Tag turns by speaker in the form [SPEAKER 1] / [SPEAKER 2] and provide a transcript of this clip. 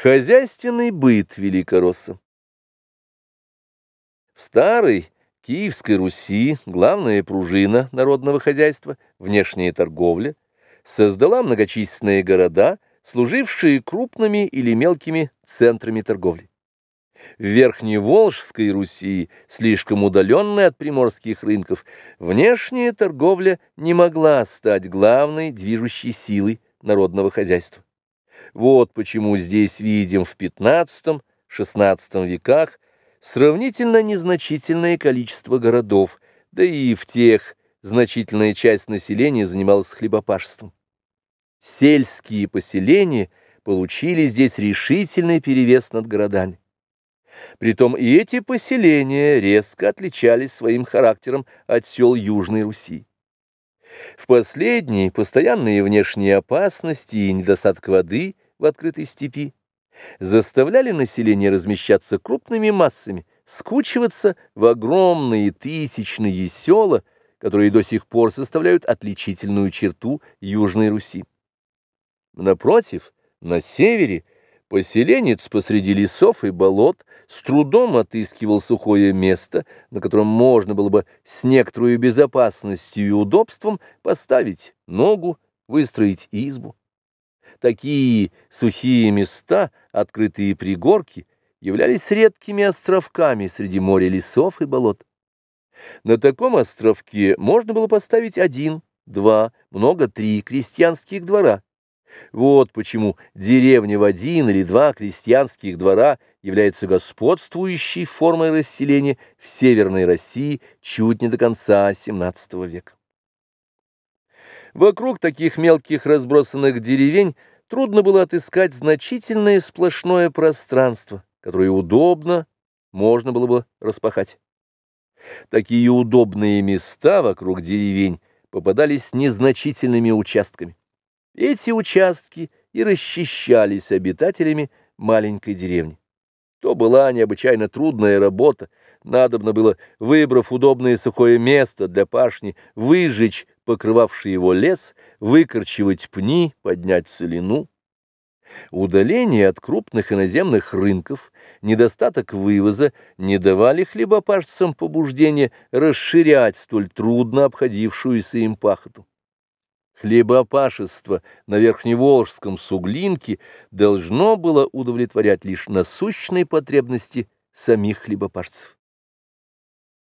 [SPEAKER 1] Хозяйственный быт Великоросса В старой Киевской Руси главная пружина народного хозяйства, внешняя торговля, создала многочисленные города, служившие крупными или мелкими центрами торговли. В Верхневолжской Руси, слишком удаленной от приморских рынков, внешняя торговля не могла стать главной движущей силой народного хозяйства. Вот почему здесь видим в XV-XVI веках сравнительно незначительное количество городов, да и в тех значительная часть населения занималась хлебопашеством. Сельские поселения получили здесь решительный перевес над городами. Притом и эти поселения резко отличались своим характером от сел Южной Руси. В последней постоянные внешние опасности и недостаток воды в открытой степи заставляли население размещаться крупными массами, скучиваться в огромные тысячные села, которые до сих пор составляют отличительную черту Южной Руси. Напротив, на севере – Поселенец посреди лесов и болот с трудом отыскивал сухое место, на котором можно было бы с некоторой безопасностью и удобством поставить ногу, выстроить избу. Такие сухие места, открытые пригорки, являлись редкими островками среди моря лесов и болот. На таком островке можно было поставить один, два, много три крестьянских двора, вот почему деревня в один или два крестьянских двора является господствующей формой расселения в Северной России чуть не до конца XVII века. Вокруг таких мелких разбросанных деревень трудно было отыскать значительное сплошное пространство, которое удобно можно было бы распахать. Такие удобные места вокруг деревень попадались незначительными участками. Эти участки и расчищались обитателями маленькой деревни. То была необычайно трудная работа, надобно было, выбрав удобное сухое место для пашни, выжечь покрывавший его лес, выкорчевать пни, поднять целину. Удаление от крупных иноземных рынков, недостаток вывоза не давали хлебопашцам побуждения расширять столь трудно обходившуюся им пахоту. Хлебопашество на Верхневолжском суглинке должно было удовлетворять лишь насущные потребности самих хлебопашцев.